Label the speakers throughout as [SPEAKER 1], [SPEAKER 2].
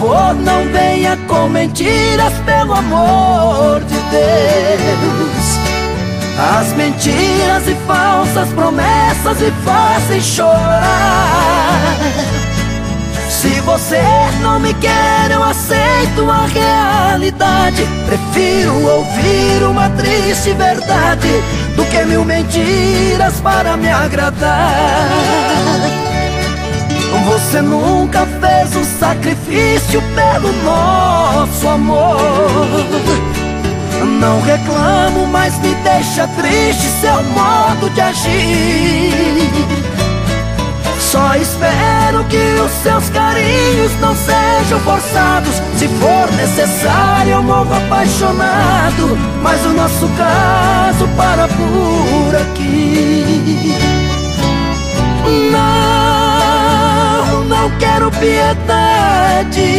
[SPEAKER 1] favor, não venha com mentiras, pelo amor de Deus. As mentiras e falsas promessas me fazem chorar. Se você não me quer, eu aceito a realidade. Prefiro ouvir uma triste verdade do que mil mentiras para me agradar. Você nunca fez o sacrifício pelo nosso amor. Não reclamo, mas me deixa triste seu modo de agir. Só espero que os seus carinhos não sejam forçados. Se for necessário, eu morro apaixonado. Mas o nosso caso para por aqui. Piedade.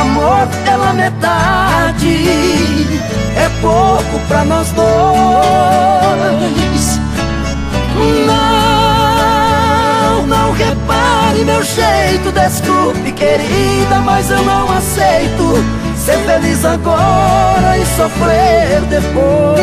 [SPEAKER 1] Amor pela metade é pouco pra nós dois. repare meu jeito Desculpe querida, mas eu não aceito Ser feliz agora e sofrer depois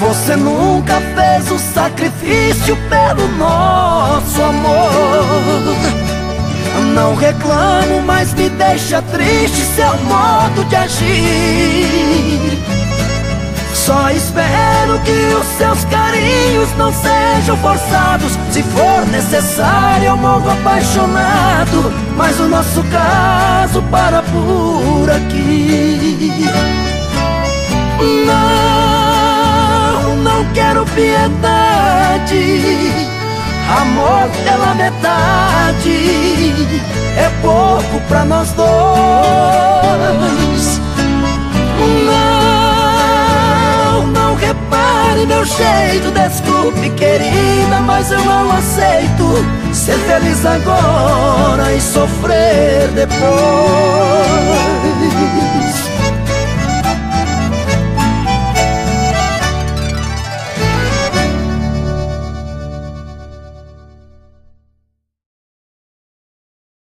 [SPEAKER 1] Você nunca fez o sacrifício pelo nosso amor. Não reclamo, mas me deixa triste seu modo de agir. Só espero que os seus carinhos não sejam forçados. Se for necessário, eu morro apaixonado. Mas o nosso caso para por aqui. Piedade. Amor pela metade. É pouco pra nós dois. Não, não repare meu jeito. Desculpe querida, mas eu não aceito Ser feliz agora e sofrer depois